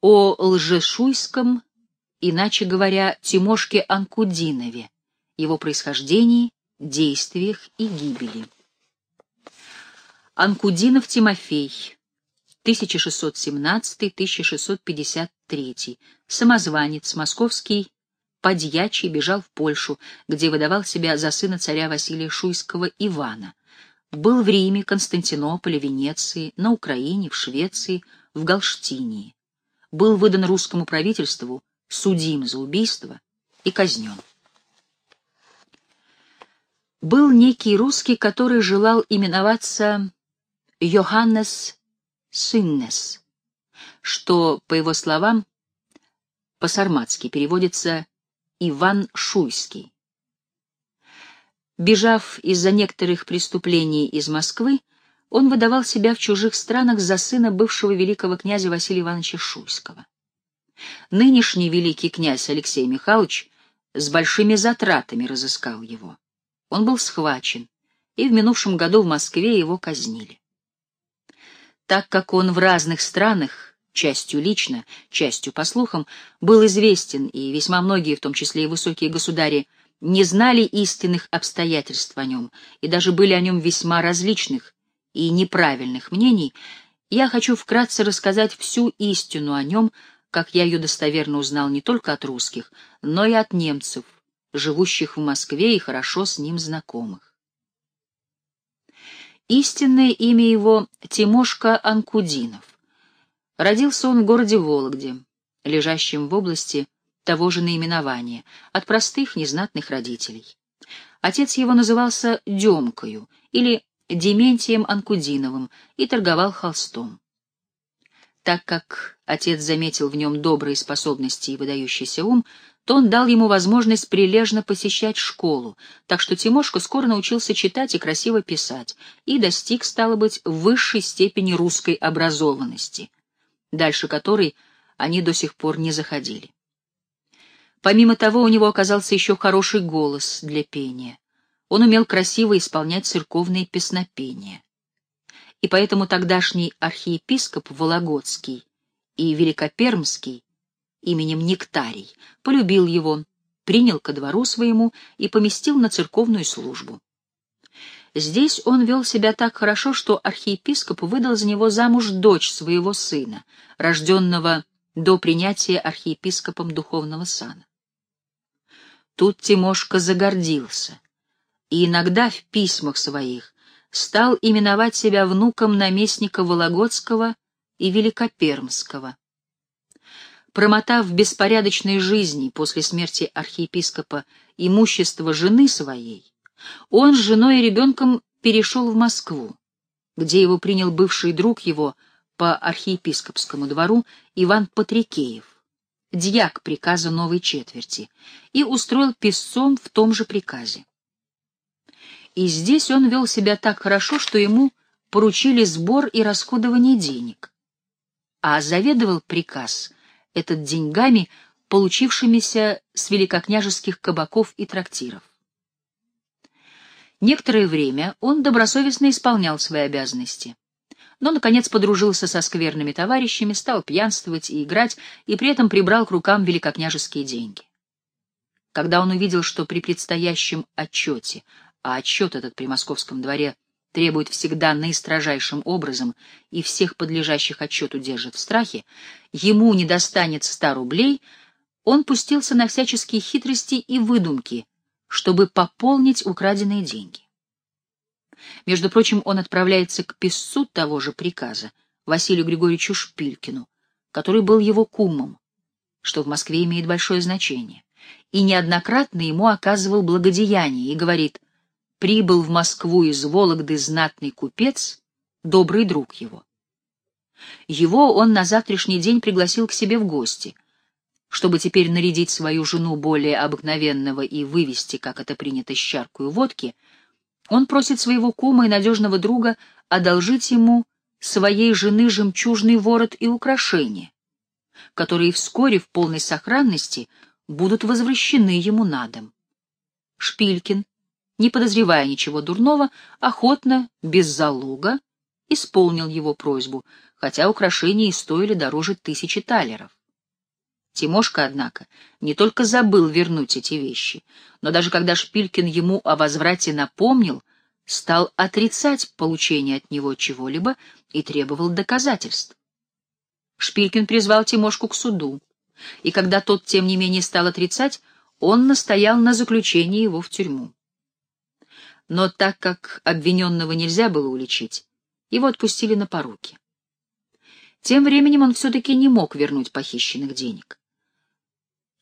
о Лжешуйском, иначе говоря, Тимошке Анкудинове, его происхождении, действиях и гибели. Анкудинов Тимофей, 1617-1653, самозванец, московский подьячий, бежал в Польшу, где выдавал себя за сына царя Василия Шуйского Ивана. Был в Риме, Константинополе, Венеции, на Украине, в Швеции, в Галштинии. Был выдан русскому правительству, судим за убийство и казнен. Был некий русский, который желал именоваться Йоханнес Сыннес, что, по его словам, по-сарматски переводится «Иван Шуйский». Бежав из-за некоторых преступлений из Москвы, он выдавал себя в чужих странах за сына бывшего великого князя Василия Ивановича Шуйского. Нынешний великий князь Алексей Михайлович с большими затратами разыскал его. Он был схвачен, и в минувшем году в Москве его казнили. Так как он в разных странах, частью лично, частью по слухам, был известен, и весьма многие, в том числе и высокие государи, не знали истинных обстоятельств о нем, и даже были о нем весьма различных и неправильных мнений, я хочу вкратце рассказать всю истину о нем, как я ее достоверно узнал не только от русских, но и от немцев, живущих в Москве и хорошо с ним знакомых. Истинное имя его — Тимошка Анкудинов. Родился он в городе Вологде, лежащем в области того же наименования, от простых незнатных родителей. Отец его назывался Демкою или Дементием Анкудиновым и торговал холстом. Так как отец заметил в нем добрые способности и выдающийся ум, то он дал ему возможность прилежно посещать школу, так что Тимошка скоро научился читать и красиво писать, и достиг, стало быть, высшей степени русской образованности, дальше которой они до сих пор не заходили. Помимо того, у него оказался еще хороший голос для пения. Он умел красиво исполнять церковные песнопения. И поэтому тогдашний архиепископ Вологодский и Великопермский именем Нектарий, полюбил его, принял ко двору своему и поместил на церковную службу. Здесь он вел себя так хорошо, что архиепископ выдал за него замуж дочь своего сына, рожденного до принятия архиепископом духовного сана. Тут Тимошка загордился и иногда в письмах своих стал именовать себя внуком наместника Вологодского и Великопермского, промотав беспорядочной жизни после смерти архиепископа имущество жены своей, он с женой и ребенком перешел в Москву, где его принял бывший друг его по архиепископскому двору Иван Патрикеев, дьяк приказа новой четверти, и устроил писцом в том же приказе. И здесь он вел себя так хорошо, что ему поручили сбор и расходование денег, а заведовал приказ этот деньгами, получившимися с великокняжеских кабаков и трактиров. Некоторое время он добросовестно исполнял свои обязанности, но, наконец, подружился со скверными товарищами, стал пьянствовать и играть, и при этом прибрал к рукам великокняжеские деньги. Когда он увидел, что при предстоящем отчете, а отчет этот при московском дворе требует всегда наистрожайшим образом и всех подлежащих отчету держит в страхе, ему не достанет ста рублей, он пустился на всяческие хитрости и выдумки, чтобы пополнить украденные деньги. Между прочим, он отправляется к писцу того же приказа, Василию Григорьевичу Шпилькину, который был его кумом, что в Москве имеет большое значение, и неоднократно ему оказывал благодеяние и говорит — прибыл в Москву из Вологды знатный купец, добрый друг его. Его он на завтрашний день пригласил к себе в гости, чтобы теперь нарядить свою жену более обыкновенного и вывести, как это принято, щаркую водки, он просит своего кума и надежного друга одолжить ему своей жены жемчужный ворот и украшения, которые вскоре в полной сохранности будут возвращены ему на дом. Шпилькин, не подозревая ничего дурного, охотно, без залога, исполнил его просьбу, хотя украшения и стоили дороже тысячи талеров. Тимошка, однако, не только забыл вернуть эти вещи, но даже когда Шпилькин ему о возврате напомнил, стал отрицать получение от него чего-либо и требовал доказательств. Шпилькин призвал Тимошку к суду, и когда тот, тем не менее, стал отрицать, он настоял на заключении его в тюрьму. Но так как обвиненного нельзя было уличить, его отпустили на поруки. Тем временем он все-таки не мог вернуть похищенных денег.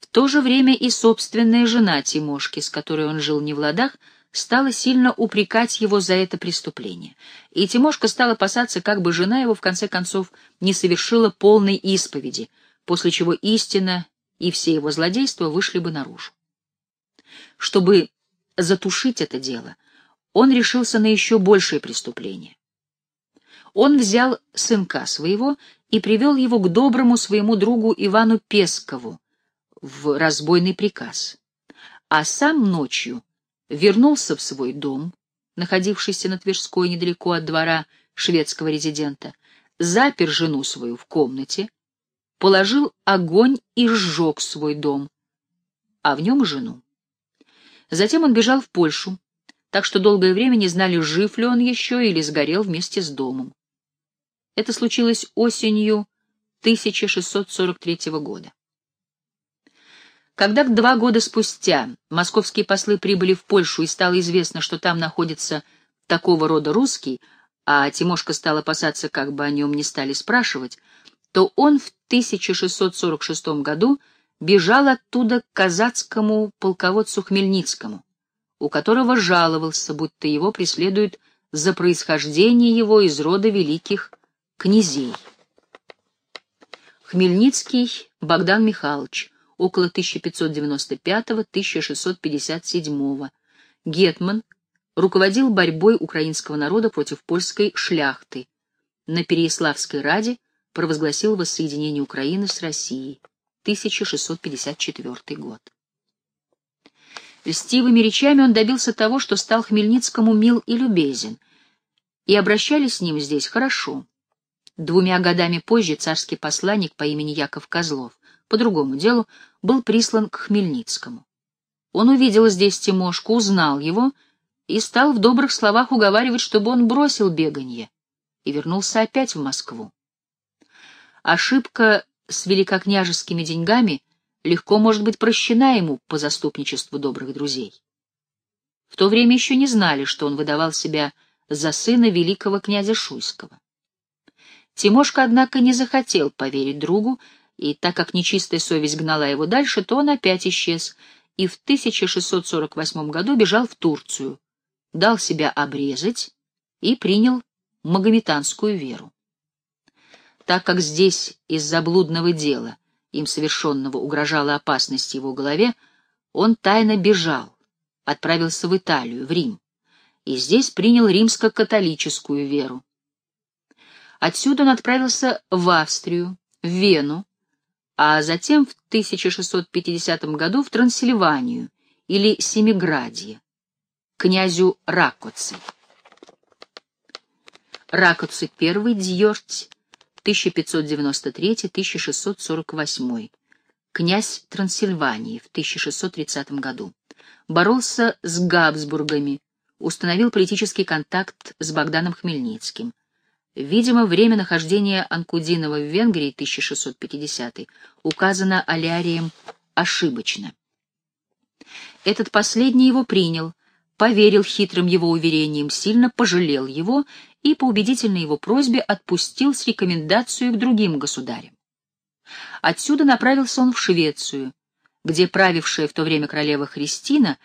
В то же время и собственная жена Тимошки, с которой он жил не в ладах, стала сильно упрекать его за это преступление, и Тимошка стал опасаться, как бы жена его в конце концов не совершила полной исповеди, после чего истина и все его злодейства вышли бы наружу. Чтобы затушить это дело, он решился на еще большее преступление. Он взял сынка своего и привел его к доброму своему другу Ивану Пескову в разбойный приказ, а сам ночью вернулся в свой дом, находившийся на Тверской недалеко от двора шведского резидента, запер жену свою в комнате, положил огонь и сжег свой дом, а в нем жену. Затем он бежал в Польшу, так что долгое время не знали, жив ли он еще или сгорел вместе с домом. Это случилось осенью 1643 года. Когда два года спустя московские послы прибыли в Польшу и стало известно, что там находится такого рода русский, а Тимошка стал опасаться, как бы о нем не стали спрашивать, то он в 1646 году бежал оттуда к казацкому полководцу Хмельницкому, у которого жаловался, будто его преследуют за происхождение его из рода великих князей. Хмельницкий Богдан Михайлович, около 1595-1657, Гетман, руководил борьбой украинского народа против польской шляхты. На Переяславской Раде провозгласил воссоединение Украины с Россией. 1654 год. Льстивыми речами он добился того, что стал Хмельницкому мил и любезен, и обращались с ним здесь хорошо. Двумя годами позже царский посланник по имени Яков Козлов по другому делу был прислан к Хмельницкому. Он увидел здесь Тимошку, узнал его и стал в добрых словах уговаривать, чтобы он бросил беганье и вернулся опять в Москву. Ошибка с великокняжескими деньгами легко может быть прощена ему по заступничеству добрых друзей. В то время еще не знали, что он выдавал себя за сына великого князя Шуйского. Тимошка, однако, не захотел поверить другу, и так как нечистая совесть гнала его дальше, то он опять исчез и в 1648 году бежал в Турцию, дал себя обрезать и принял магометанскую веру. Так как здесь из-за блудного дела, им совершенного, угрожала опасность его голове, он тайно бежал, отправился в Италию, в Рим, и здесь принял римско-католическую веру. Отсюда он отправился в Австрию, в Вену, а затем в 1650 году в Трансильванию или Семиградье, князю Ракоци. Ракоци I, Дьорть, 1593-1648, князь Трансильвании в 1630 году. Боролся с Габсбургами, установил политический контакт с Богданом Хмельницким. Видимо, время нахождения Анкудинова в Венгрии 1650 указано Алярием ошибочно. Этот последний его принял, поверил хитрым его уверениям, сильно пожалел его и по убедительной его просьбе отпустил с рекомендацией к другим государям. Отсюда направился он в Швецию, где правившая в то время королева Христина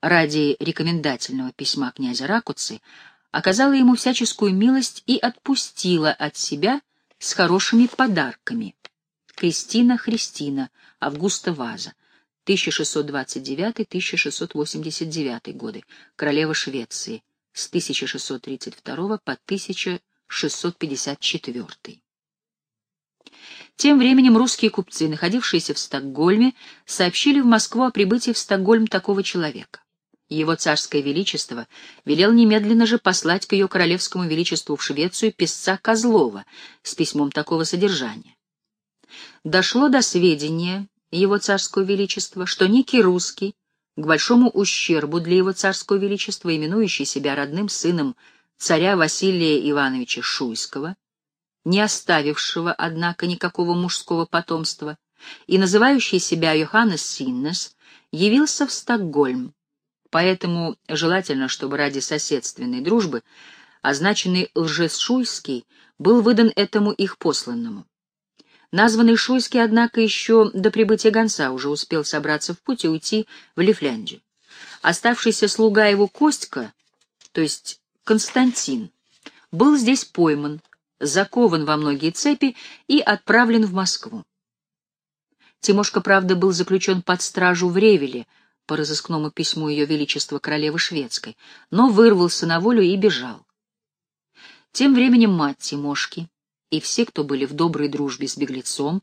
ради рекомендательного письма князя Ракуцы оказала ему всяческую милость и отпустила от себя с хорошими подарками. Кристина Христина, Августа Ваза, 1629-1689 годы, королева Швеции, с 1632 по 1654. Тем временем русские купцы, находившиеся в Стокгольме, сообщили в Москву о прибытии в Стокгольм такого человека. Его царское величество велел немедленно же послать к ее королевскому величеству в Швецию писца Козлова с письмом такого содержания. Дошло до сведения его царского величества, что некий русский, к большому ущербу для его царского величества, именующий себя родным сыном царя Василия Ивановича Шуйского, не оставившего, однако, никакого мужского потомства, и называющий себя Йоханнес Синнес, явился в Стокгольм, Поэтому желательно, чтобы ради соседственной дружбы означенный лжец Шуйский был выдан этому их посланному. Названный Шуйский, однако, еще до прибытия гонца уже успел собраться в путь и уйти в Лифляндию. Оставшийся слуга его Костька, то есть Константин, был здесь пойман, закован во многие цепи и отправлен в Москву. Тимошка, правда, был заключен под стражу в Ревеле, по разыскному письму Ее Величества Королевы Шведской, но вырвался на волю и бежал. Тем временем мать Тимошки и все, кто были в доброй дружбе с беглецом,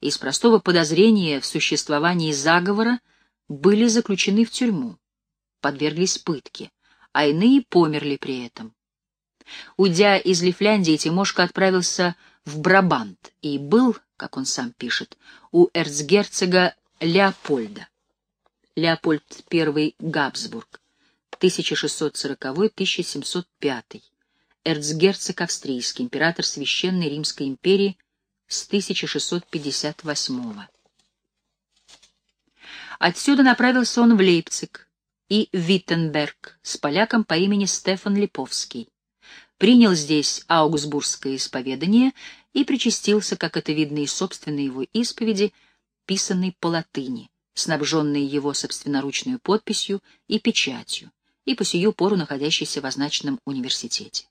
из простого подозрения в существовании заговора, были заключены в тюрьму, подверглись пытке, а иные померли при этом. Уйдя из Лифляндии, Тимошка отправился в Брабант и был, как он сам пишет, у эрцгерцога Леопольда. Леопольд I Габсбург, 1640-1705, эрцгерцог австрийский, император Священной Римской империи с 1658 Отсюда направился он в Лейпциг и Виттенберг с поляком по имени Стефан Липовский. Принял здесь аугсбургское исповедание и причастился, как это видно из собственной его исповеди, писанной по латыни снабженные его собственноручной подписью и печатью, и по сию пору находящийся в означенном университете.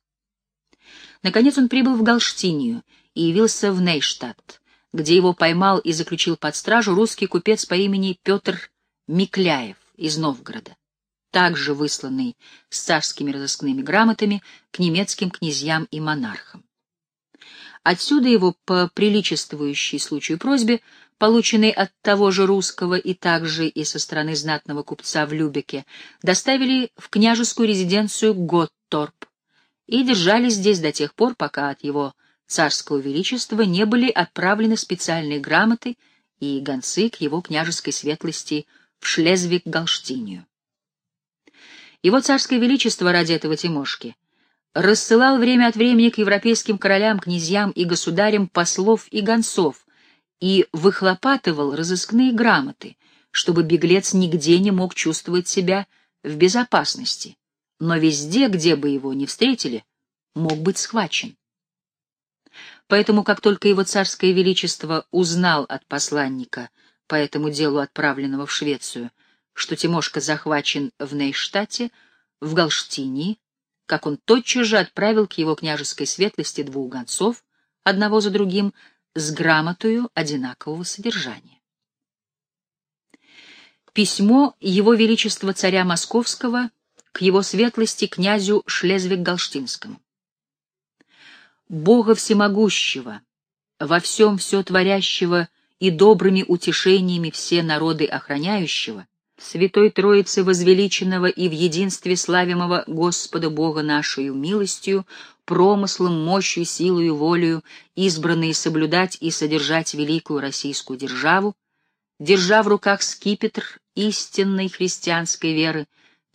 Наконец он прибыл в Галштинию и явился в Нейштадт, где его поймал и заключил под стражу русский купец по имени Петр Микляев из Новгорода, также высланный с царскими разыскными грамотами к немецким князьям и монархам. Отсюда его по приличествующей случаю просьбе полученный от того же русского и также и со стороны знатного купца в Любеке, доставили в княжескую резиденцию Готторп и держали здесь до тех пор, пока от его царского величества не были отправлены специальные грамоты и гонцы к его княжеской светлости в Шлезвиг-Галштинию. Его царское величество ради этого Тимошки рассылал время от времени к европейским королям, князьям и государям послов и гонцов, и выхлопатывал разыскные грамоты, чтобы беглец нигде не мог чувствовать себя в безопасности, но везде, где бы его ни встретили, мог быть схвачен. Поэтому, как только его царское величество узнал от посланника по этому делу, отправленного в Швецию, что Тимошка захвачен в Нейштате, в Галштинии, как он тотчас же отправил к его княжеской светлости двух гонцов, одного за другим, с грамотою одинакового содержания. Письмо Его Величества царя Московского к его светлости князю Шлезвиг-Галштинскому. Бога всемогущего, во всем все творящего и добрыми утешениями все народы охраняющего, Святой Троицы возвеличенного и в единстве славимого Господа Бога нашою милостью, промыслом, мощью, силою, волею, избранные соблюдать и содержать великую российскую державу, держа в руках скипетр истинной христианской веры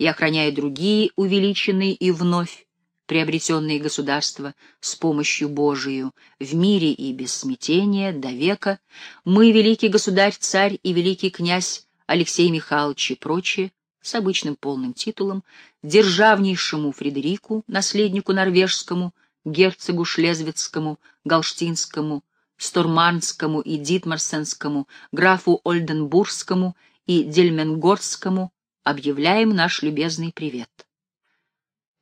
и охраняя другие увеличенные и вновь приобретенные государства с помощью Божию в мире и без смятения до века, мы, великий государь-царь и великий князь Алексей Михайлович и прочие, с обычным полным титулом, державнейшему Фредерику, наследнику норвежскому, герцогу Шлезвицкому, Галштинскому, Сторманскому и Дитмарсенскому, графу Ольденбургскому и Дельменгорскому объявляем наш любезный привет.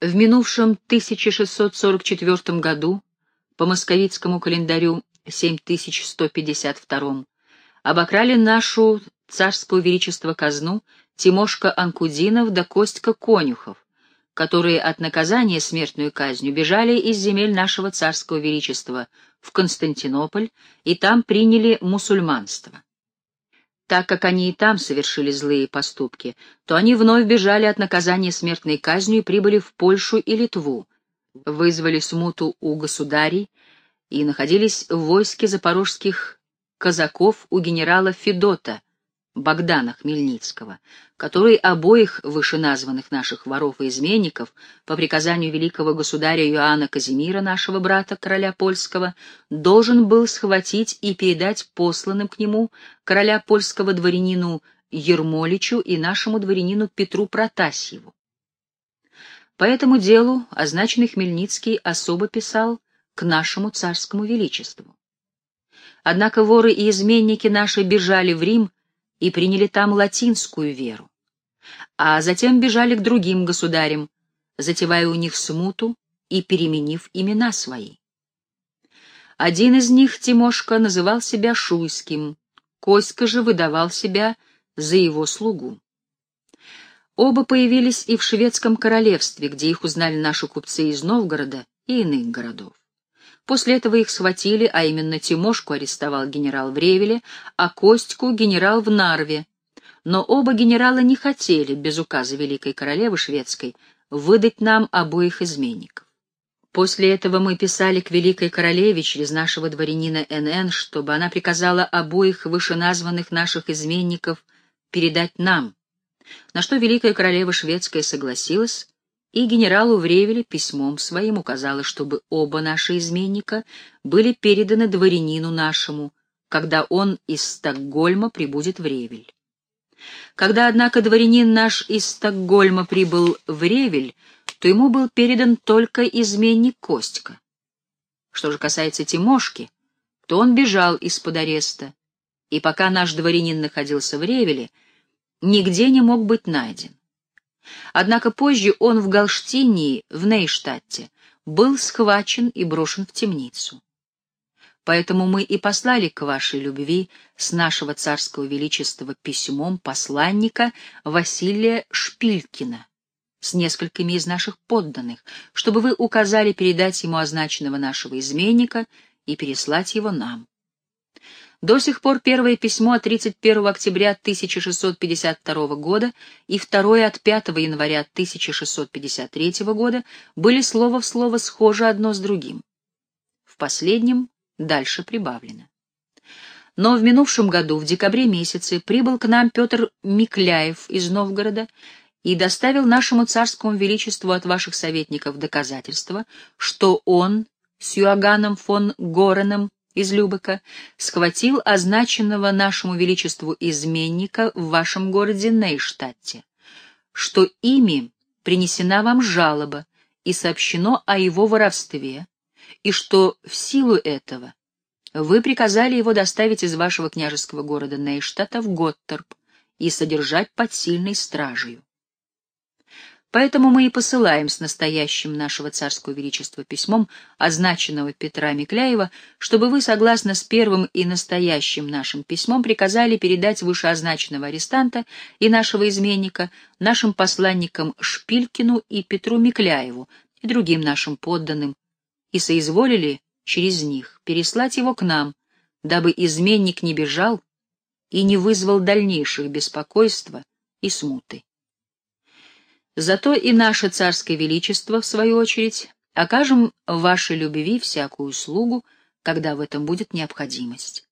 В минувшем 1644 году по московицкому календарю 7152 обокрали нашу царского величества казну Тимошка Анкудинов да Костька Конюхов, которые от наказания смертную казнью бежали из земель нашего царского величества в Константинополь и там приняли мусульманство. Так как они и там совершили злые поступки, то они вновь бежали от наказания смертной казнью и прибыли в Польшу и Литву, вызвали смуту у государей и находились в войске запорожских казаков у генерала Федота, Богдана Хмельницкого, который обоих вышеназванных наших воров и изменников по приказанию великого государя Иоанна Казимира, нашего брата, короля польского, должен был схватить и передать посланным к нему короля польского дворянину Ермоличу и нашему дворянину Петру Протасьеву. По этому делу означенный Хмельницкий особо писал к нашему царскому величеству. Однако воры и изменники наши бежали в Рим и приняли там латинскую веру, а затем бежали к другим государям, затевая у них смуту и переменив имена свои. Один из них, Тимошка, называл себя Шуйским, Коська же выдавал себя за его слугу. Оба появились и в шведском королевстве, где их узнали наши купцы из Новгорода и иных городов. После этого их схватили, а именно Тимошку арестовал генерал в Ревеле, а Костьку — генерал в Нарве. Но оба генерала не хотели, без указа великой королевы шведской, выдать нам обоих изменников. После этого мы писали к великой королеве через нашего дворянина НН, чтобы она приказала обоих вышеназванных наших изменников передать нам, на что великая королева шведская согласилась, и генералу Вревеле письмом своим указала, чтобы оба наши изменника были переданы дворянину нашему, когда он из Стокгольма прибудет в Ревель. Когда, однако, дворянин наш из Стокгольма прибыл в Ревель, то ему был передан только изменник Костька. Что же касается Тимошки, то он бежал из-под ареста, и пока наш дворянин находился в Ревеле, нигде не мог быть найден. Однако позже он в Галштинии, в Нейштадте, был схвачен и брошен в темницу. Поэтому мы и послали к вашей любви с нашего царского величества письмом посланника Василия Шпилькина с несколькими из наших подданных, чтобы вы указали передать ему означенного нашего изменника и переслать его нам. До сих пор первое письмо от 31 октября 1652 года и второе от 5 января 1653 года были слово в слово схожи одно с другим. В последнем дальше прибавлено. Но в минувшем году, в декабре месяце, прибыл к нам Петр Микляев из Новгорода и доставил нашему царскому величеству от ваших советников доказательства, что он с Юаганом фон Гореном из Любека, схватил означенного нашему величеству изменника в вашем городе Нейштадте, что ими принесена вам жалоба и сообщено о его воровстве, и что в силу этого вы приказали его доставить из вашего княжеского города Нейштадта в Готтерп и содержать под сильной стражей. Поэтому мы и посылаем с настоящим нашего царского величества письмом, означенного Петра Микляева, чтобы вы, согласно с первым и настоящим нашим письмом, приказали передать вышеозначенного арестанта и нашего изменника нашим посланникам Шпилькину и Петру Микляеву и другим нашим подданным, и соизволили через них переслать его к нам, дабы изменник не бежал и не вызвал дальнейших беспокойства и смуты. Зато и наше царское величество, в свою очередь, окажем вашей любви всякую услугу, когда в этом будет необходимость.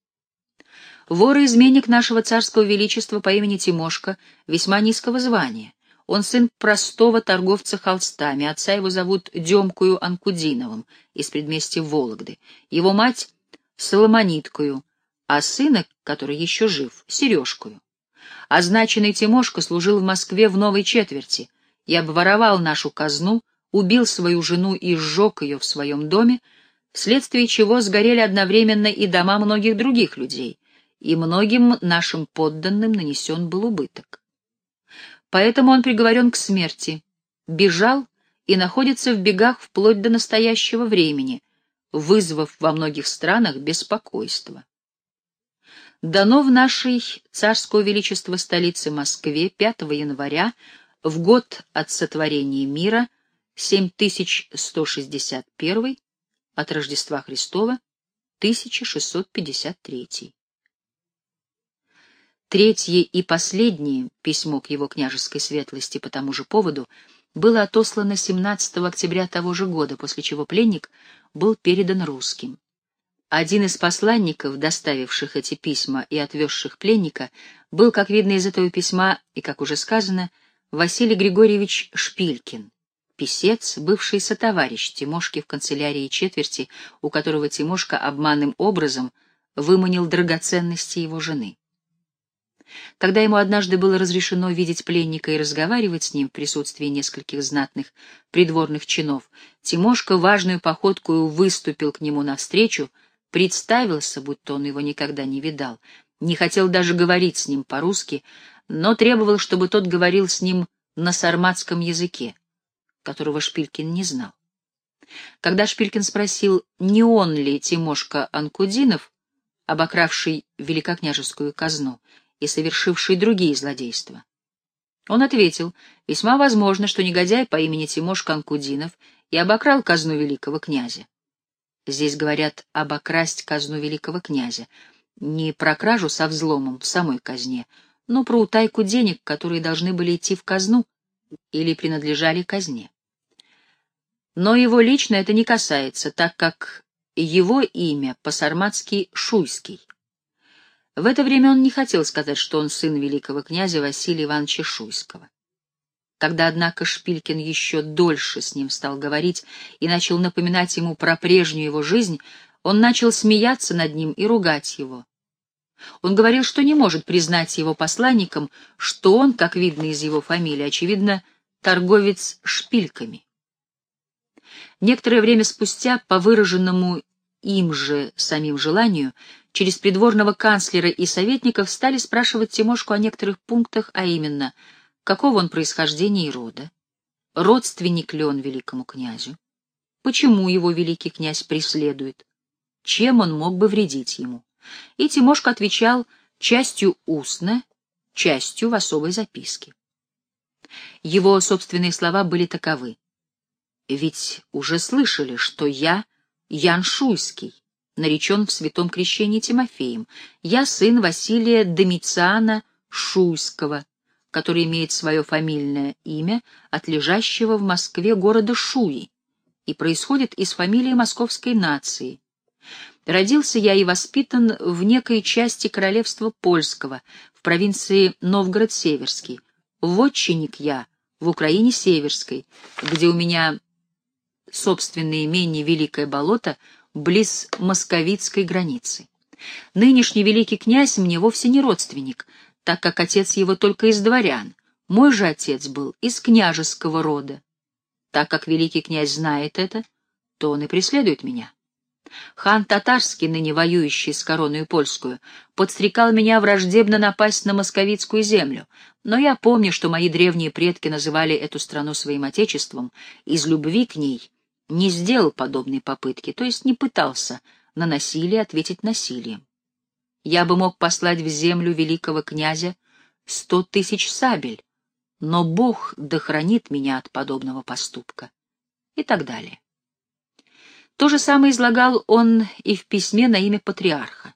Вор и изменник нашего царского величества по имени Тимошка весьма низкого звания. Он сын простого торговца холстами, отца его зовут Демкую Анкудиновым из предместья Вологды, его мать — Соломониткою, а сына, который еще жив, — Сережкою. Означенный Тимошка служил в Москве в новой четверти — и обворовал нашу казну, убил свою жену и сжег ее в своем доме, вследствие чего сгорели одновременно и дома многих других людей, и многим нашим подданным нанесен был убыток. Поэтому он приговорен к смерти, бежал и находится в бегах вплоть до настоящего времени, вызвав во многих странах беспокойство. Дано в нашей царского величества столице Москве 5 января в год от сотворения мира 7161, от Рождества Христова 1653. Третье и последнее письмо к его княжеской светлости по тому же поводу было отослано 17 октября того же года, после чего пленник был передан русским. Один из посланников, доставивших эти письма и отвезших пленника, был, как видно из этого письма, и, как уже сказано, Василий Григорьевич Шпилькин, писец, бывший сотоварищ Тимошки в канцелярии четверти, у которого Тимошка обманным образом выманил драгоценности его жены. Когда ему однажды было разрешено видеть пленника и разговаривать с ним в присутствии нескольких знатных придворных чинов, Тимошка важную походкою выступил к нему навстречу, представился, будто он его никогда не видал, не хотел даже говорить с ним по-русски, но требовал, чтобы тот говорил с ним на сарматском языке, которого Шпилькин не знал. Когда Шпилькин спросил, не он ли Тимошка Анкудинов, обокравший великокняжескую казну, и совершивший другие злодейства. Он ответил, весьма возможно, что негодяй по имени Тимош Канкудинов и обокрал казну великого князя. Здесь говорят обокрасть казну великого князя, не про кражу со взломом в самой казне, но про утайку денег, которые должны были идти в казну или принадлежали казне. Но его лично это не касается, так как его имя по-сарматски Шуйский. В это время он не хотел сказать, что он сын великого князя Василия Ивановича Шуйского. Когда, однако, Шпилькин еще дольше с ним стал говорить и начал напоминать ему про прежнюю его жизнь, он начал смеяться над ним и ругать его. Он говорил, что не может признать его посланником, что он, как видно из его фамилии, очевидно, торговец шпильками. Некоторое время спустя, по выраженному им же самим желанию, через придворного канцлера и советников стали спрашивать Тимошку о некоторых пунктах, а именно, какого он происхождения и рода, родственник ли он великому князю, почему его великий князь преследует, чем он мог бы вредить ему. И Тимошка отвечал частью устно, частью в особой записке. Его собственные слова были таковы. «Ведь уже слышали, что я Ян Шуйский, наречен в святом крещении Тимофеем. Я сын Василия Домициана Шуйского, который имеет свое фамильное имя от лежащего в Москве города Шуи и происходит из фамилии московской нации. Родился я и воспитан в некой части королевства польского, в провинции Новгород-Северский. Вотчинник я в Украине Северской, где у меня собственное имение Великое Болото близ московицкой границы. Нынешний великий князь мне вовсе не родственник, так как отец его только из дворян. Мой же отец был из княжеского рода. Так как великий князь знает это, то он и преследует меня. Хан татарский, ныне воюющий с короной польскую, подстрекал меня враждебно напасть на московицкую землю, но я помню, что мои древние предки называли эту страну своим отечеством, из любви к ней не сделал подобной попытки, то есть не пытался на насилие ответить насилием. Я бы мог послать в землю великого князя сто тысяч сабель, но Бог дохранит меня от подобного поступка. И так далее. То же самое излагал он и в письме на имя патриарха.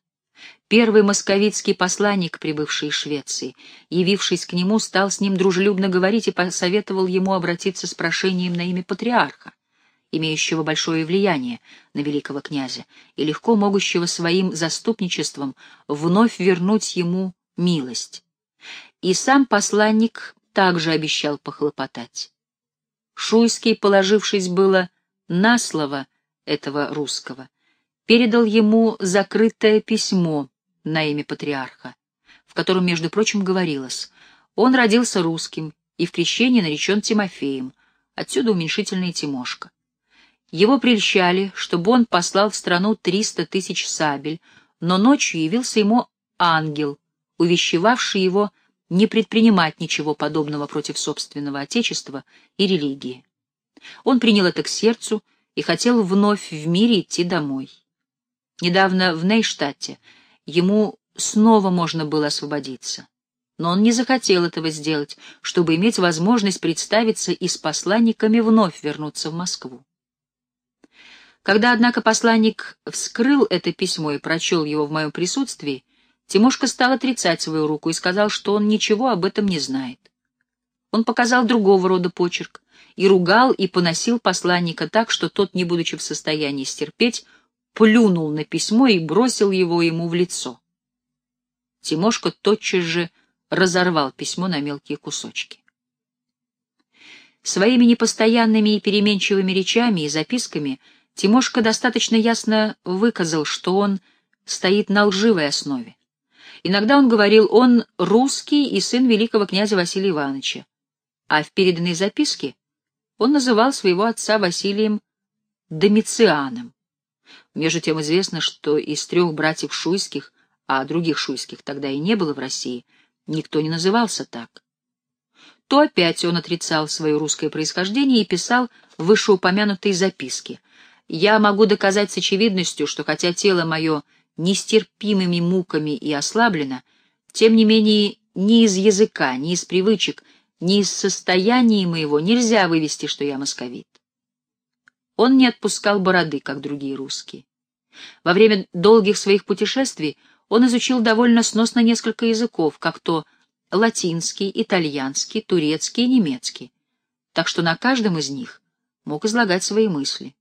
Первый московицкий посланник, прибывший из Швеции, явившись к нему, стал с ним дружелюбно говорить и посоветовал ему обратиться с прошением на имя патриарха имеющего большое влияние на великого князя и легко могущего своим заступничеством вновь вернуть ему милость. И сам посланник также обещал похлопотать. Шуйский, положившись было на слово этого русского, передал ему закрытое письмо на имя патриарха, в котором, между прочим, говорилось, он родился русским и в крещении наречен Тимофеем, отсюда уменьшительный Тимошка. Его прельщали, чтобы он послал в страну триста тысяч сабель, но ночью явился ему ангел, увещевавший его не предпринимать ничего подобного против собственного отечества и религии. Он принял это к сердцу и хотел вновь в мире идти домой. Недавно в Нейштадте ему снова можно было освободиться. Но он не захотел этого сделать, чтобы иметь возможность представиться и с посланниками вновь вернуться в Москву. Когда, однако, посланник вскрыл это письмо и прочел его в моем присутствии, Тимошка стал отрицать свою руку и сказал, что он ничего об этом не знает. Он показал другого рода почерк и ругал и поносил посланника так, что тот, не будучи в состоянии стерпеть, плюнул на письмо и бросил его ему в лицо. Тимошка тотчас же разорвал письмо на мелкие кусочки. Своими непостоянными и переменчивыми речами и записками Тимошка достаточно ясно выказал, что он стоит на лживой основе. Иногда он говорил, он русский и сын великого князя Василия Ивановича, а в переданной записке он называл своего отца Василием Домицианом. Между тем известно, что из трех братьев Шуйских, а других Шуйских тогда и не было в России, никто не назывался так. То опять он отрицал свое русское происхождение и писал вышеупомянутые записки. «Я могу доказать с очевидностью, что хотя тело мое нестерпимыми муками и ослаблено, тем не менее ни из языка, ни из привычек, ни из состояния моего нельзя вывести, что я московит. Он не отпускал бороды, как другие русские. Во время долгих своих путешествий он изучил довольно сносно несколько языков, как то латинский, итальянский, турецкий и немецкий, так что на каждом из них мог излагать свои мысли.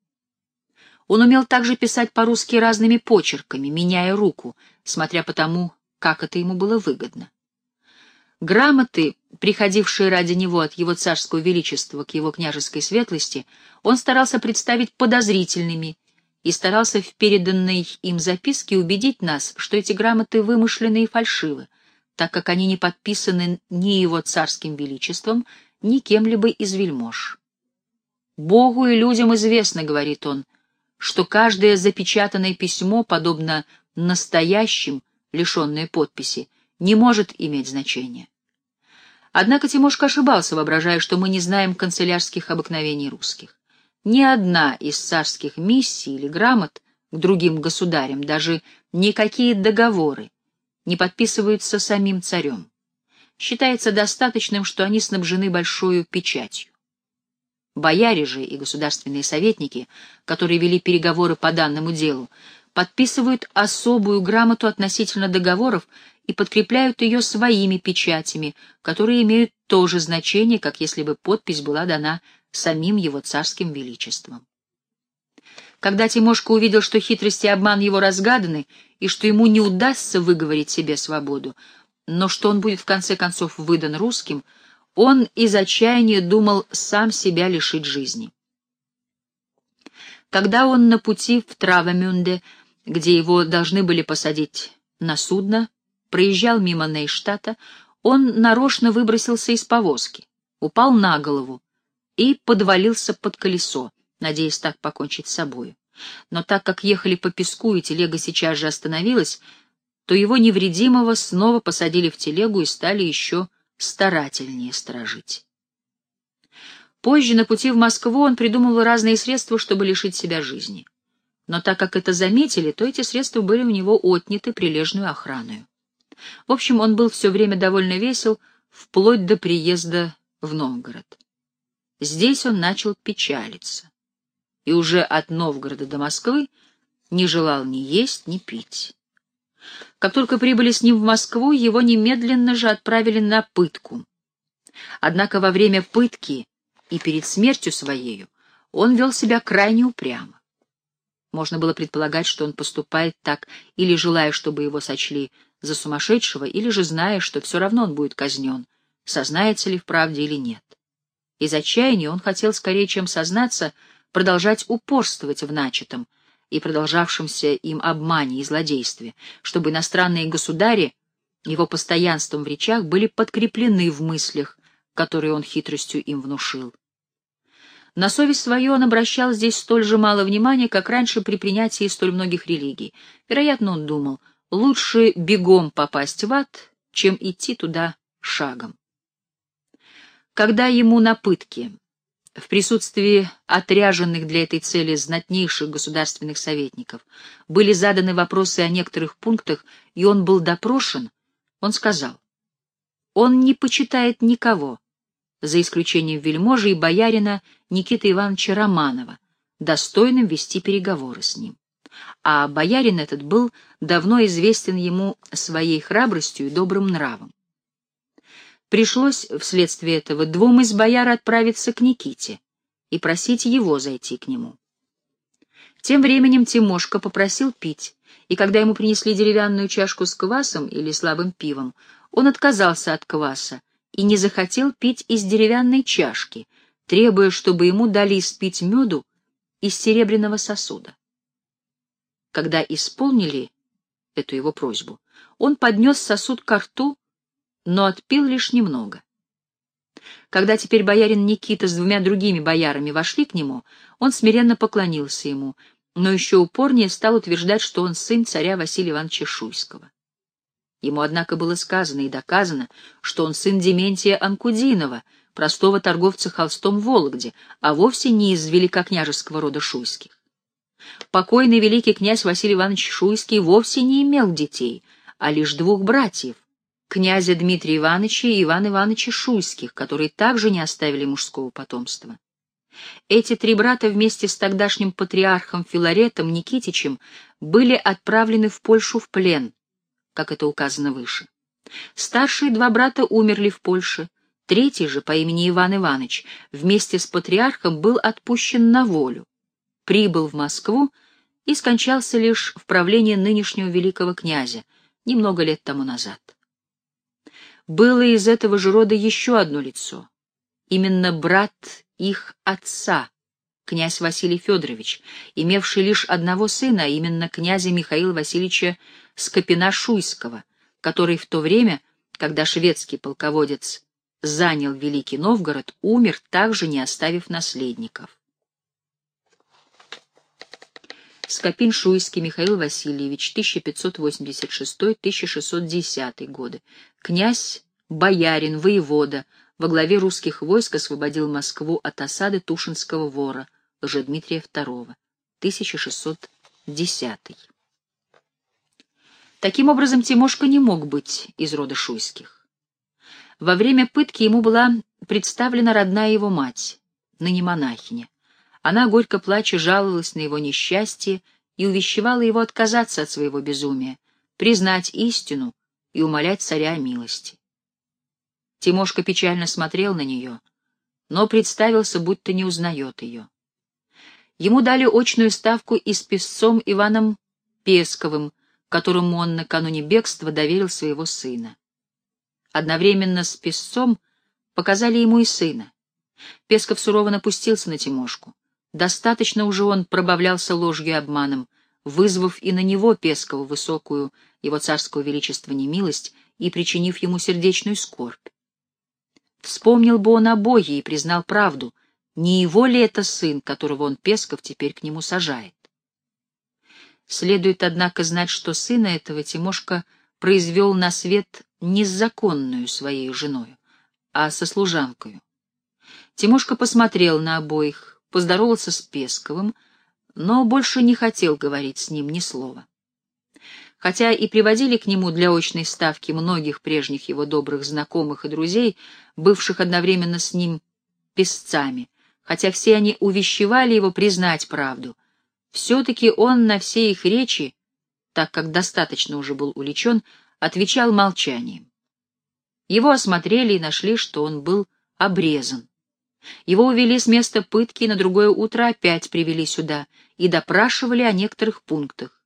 Он умел также писать по-русски разными почерками, меняя руку, смотря по тому, как это ему было выгодно. Грамоты, приходившие ради него от его царского величества к его княжеской светлости, он старался представить подозрительными и старался в переданной им записке убедить нас, что эти грамоты вымышлены и фальшивы, так как они не подписаны ни его царским величеством, ни кем-либо из вельмож. «Богу и людям известно, — говорит он, — что каждое запечатанное письмо, подобно настоящим, лишенное подписи, не может иметь значения. Однако Тимошка ошибался, воображая, что мы не знаем канцелярских обыкновений русских. Ни одна из царских миссий или грамот к другим государям, даже никакие договоры, не подписываются самим царем. Считается достаточным, что они снабжены большой печатью. Бояре же и государственные советники, которые вели переговоры по данному делу, подписывают особую грамоту относительно договоров и подкрепляют ее своими печатями, которые имеют то же значение, как если бы подпись была дана самим его царским величеством. Когда Тимошка увидел, что хитрость и обман его разгаданы, и что ему не удастся выговорить себе свободу, но что он будет в конце концов выдан русским, он из отчаяния думал сам себя лишить жизни. Когда он на пути в Травамюнде, где его должны были посадить на судно, проезжал мимо Нейштата, он нарочно выбросился из повозки, упал на голову и подвалился под колесо, надеясь так покончить с собою. Но так как ехали по песку и телега сейчас же остановилась, то его невредимого снова посадили в телегу и стали еще старательнее сторожить. Позже, на пути в Москву, он придумывал разные средства, чтобы лишить себя жизни. Но так как это заметили, то эти средства были у него отняты прилежную охраной. В общем, он был все время довольно весел, вплоть до приезда в Новгород. Здесь он начал печалиться, и уже от Новгорода до Москвы не желал ни есть, ни пить. Как только прибыли с ним в Москву, его немедленно же отправили на пытку. Однако во время пытки и перед смертью своею он вел себя крайне упрямо. Можно было предполагать, что он поступает так, или желая, чтобы его сочли за сумасшедшего, или же зная, что все равно он будет казнен, сознается ли в правде или нет. Из отчаяния он хотел скорее, чем сознаться, продолжать упорствовать в начатом и продолжавшемся им обмане и злодействе, чтобы иностранные государи его постоянством в речах были подкреплены в мыслях, которые он хитростью им внушил. На совесть свою он обращал здесь столь же мало внимания, как раньше при принятии столь многих религий. Вероятно, он думал — Лучше бегом попасть в ад, чем идти туда шагом. Когда ему на пытке, в присутствии отряженных для этой цели знатнейших государственных советников, были заданы вопросы о некоторых пунктах, и он был допрошен, он сказал, он не почитает никого, за исключением вельможи и боярина Никиты Ивановича Романова, достойным вести переговоры с ним. А боярин этот был давно известен ему своей храбростью и добрым нравом. Пришлось вследствие этого двум из бояр отправиться к Никите и просить его зайти к нему. Тем временем Тимошка попросил пить, и когда ему принесли деревянную чашку с квасом или слабым пивом, он отказался от кваса и не захотел пить из деревянной чашки, требуя, чтобы ему дали испить меду из серебряного сосуда. Когда исполнили эту его просьбу, он поднес сосуд ко рту, но отпил лишь немного. Когда теперь боярин Никита с двумя другими боярами вошли к нему, он смиренно поклонился ему, но еще упорнее стал утверждать, что он сын царя Василия Ивановича Шуйского. Ему, однако, было сказано и доказано, что он сын Дементия Анкудинова, простого торговца холстом в Вологде, а вовсе не из великокняжеского рода Шуйских. Покойный великий князь Василий Иванович Шуйский вовсе не имел детей, а лишь двух братьев, князя Дмитрия Ивановича и Ивана Ивановича Шуйских, которые также не оставили мужского потомства. Эти три брата вместе с тогдашним патриархом Филаретом Никитичем были отправлены в Польшу в плен, как это указано выше. Старшие два брата умерли в Польше, третий же по имени Иван Иванович вместе с патриархом был отпущен на волю, прибыл в Москву и скончался лишь в правлении нынешнего великого князя, немного лет тому назад. Было из этого же рода еще одно лицо, именно брат их отца, князь Василий Федорович, имевший лишь одного сына, а именно князя Михаила Васильевича Скопина-Шуйского, который в то время, когда шведский полководец занял Великий Новгород, умер, также не оставив наследников. Скопин-Шуйский Михаил Васильевич, 1586-1610 годы. Князь, боярин, воевода, во главе русских войск освободил Москву от осады Тушинского вора, Лжедмитрия II, 1610. Таким образом, Тимошка не мог быть из рода Шуйских. Во время пытки ему была представлена родная его мать, ныне монахиня. Она, горько плача, жаловалась на его несчастье и увещевала его отказаться от своего безумия, признать истину и умолять царя о милости. Тимошка печально смотрел на нее, но представился, будто не узнает ее. Ему дали очную ставку и с песцом Иваном Песковым, которому он накануне бегства доверил своего сына. Одновременно с песцом показали ему и сына. Песков сурово напустился на Тимошку. Достаточно уже он пробавлялся ложью и обманом, вызвав и на него Пескову высокую его царского величества немилость и причинив ему сердечную скорбь. Вспомнил бы он обои и признал правду, не его ли это сын, которого он, Песков, теперь к нему сажает. Следует, однако, знать, что сына этого Тимошка произвел на свет не с законную своей женою, а со служанкою. Тимошка посмотрел на обоих, поздоровался с Песковым, но больше не хотел говорить с ним ни слова. Хотя и приводили к нему для очной ставки многих прежних его добрых знакомых и друзей, бывших одновременно с ним песцами, хотя все они увещевали его признать правду, все-таки он на все их речи, так как достаточно уже был уличен, отвечал молчанием. Его осмотрели и нашли, что он был обрезан. Его увели с места пытки и на другое утро опять привели сюда и допрашивали о некоторых пунктах.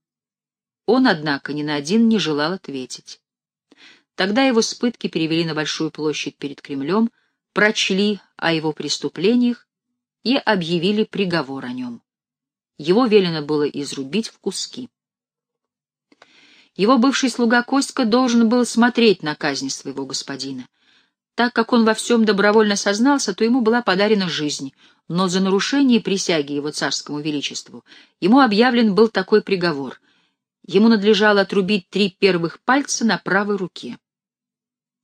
Он, однако, ни на один не желал ответить. Тогда его с пытки перевели на Большую площадь перед Кремлем, прочли о его преступлениях и объявили приговор о нем. Его велено было изрубить в куски. Его бывший слуга Костька должен был смотреть на казнь своего господина. Так как он во всем добровольно сознался, то ему была подарена жизнь, но за нарушение присяги его царскому величеству ему объявлен был такой приговор. Ему надлежало отрубить три первых пальца на правой руке.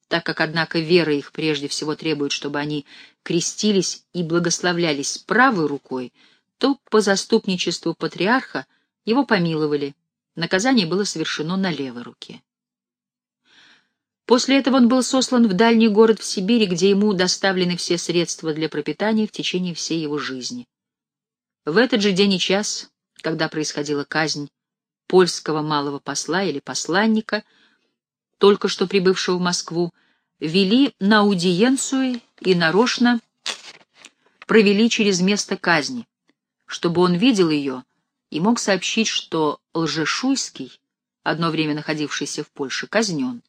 Так как, однако, вера их прежде всего требует, чтобы они крестились и благословлялись правой рукой, то по заступничеству патриарха его помиловали, наказание было совершено на левой руке. После этого он был сослан в дальний город в Сибири, где ему доставлены все средства для пропитания в течение всей его жизни. В этот же день и час когда происходила казнь польского малого посла или посланника, только что прибывшего в Москву, вели на аудиенцию и нарочно провели через место казни, чтобы он видел ее и мог сообщить, что Лжешуйский, одно время находившийся в Польше, казнен.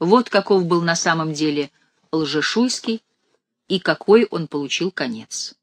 Вот каков был на самом деле Лжешуйский и какой он получил конец.